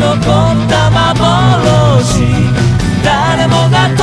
残った幻。誰もが